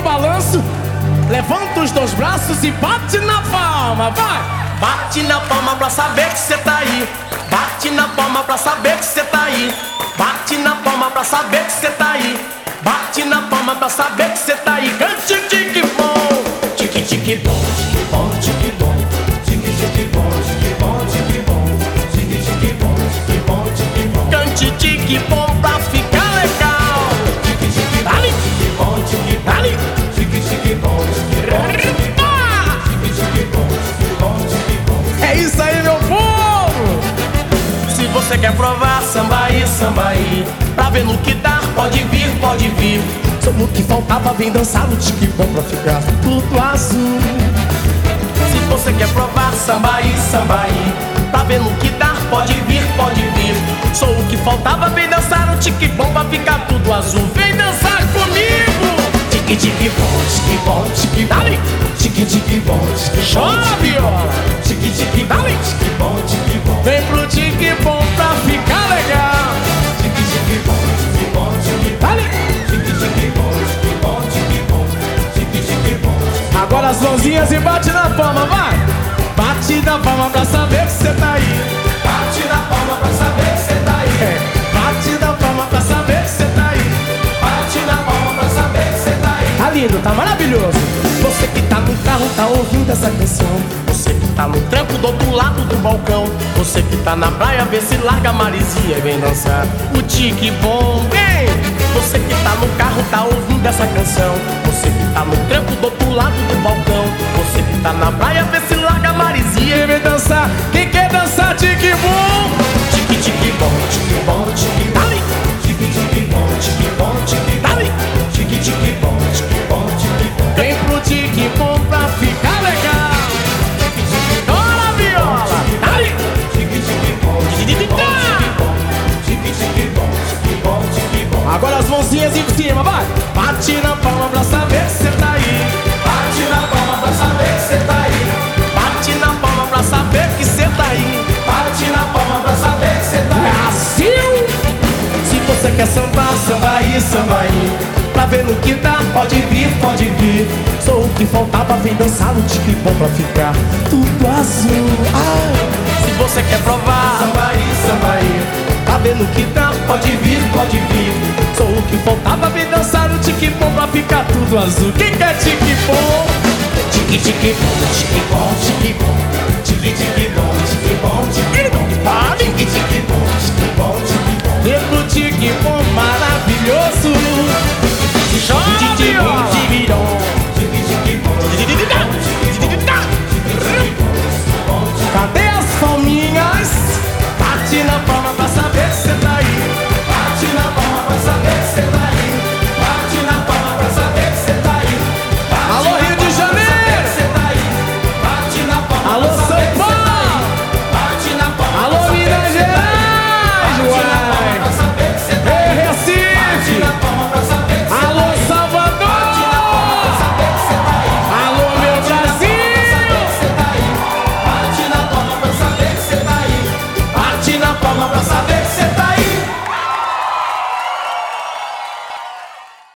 balanço. Levanta os dois braços e bate na palma, vai! Bate na palma pra saber que cê tá aí. Bate na palma pra saber que cê tá aí. Bate na palma pra saber que cê tá aí. Bate na palma pra saber que cê tá aí. Cante tique bom, tique tique bom, tique bom, tique bom, tique tique bom, tique bom, tique bom, tique tique bom, tique bom, tique bom. Cante tique bom pra ficar legal. Tique tique bom, tique bom, tique bom, quer provar samba aí, samba aí Pra ver no que dá, pode vir, pode vir Só o que faltava, vem dançar no tique bom pra ficar tudo azul. Se você quer provar samba aí, samba aí Pra ver no que dá, pode vir, pode vir Sou o que faltava, vem dançar no tique bom pra ficar tudo azul Vem dançar comigo! E bate na palma, vai! Bate na palma pra saber que cê tá aí. Bate na palma pra saber que cê tá aí. É, bate na palma pra saber que cê tá aí. Bate na palma pra saber que cê tá aí. Tá lindo, tá maravilhoso. Você que tá no carro, tá ouvindo essa canção. Você que tá no tranco do outro lado do balcão. Você que tá na praia, vê se larga a marizinha e vem dançar. O tique bom, vem! Você que tá no carro, tá ouvindo essa canção. Você que tá no tranco do outro lado do balcão. Tá na praia, vê se larga marizinha E vem dançar. Quem quer dançar tique bom? Tique tique bom, tique bom, tique. Dale. Tique tique bom, tique bom, tique. Dale. Tique tique bom, tique bom, tique bom. Vem pro tique bom pra ficar legal. Bora, viola! Dale. Tique tique bom, tique bom, tique tique bom. Agora as mãozinhas em cima, vai! Bate na palma pra saber quer sambar, samba aí. Pra ver no que dá, pode vir, pode vir. Sou o que faltava, vem dançar no tique bom pra ficar tudo azul. Ah, Se você quer provar, samba aí. Pra ver no que dá, pode vir, pode vir. sou o que faltava, vem dançar no tique bom pra ficar tudo azul. Quem quer tique bom? Tique, tique, bom, tique, bom. Tique,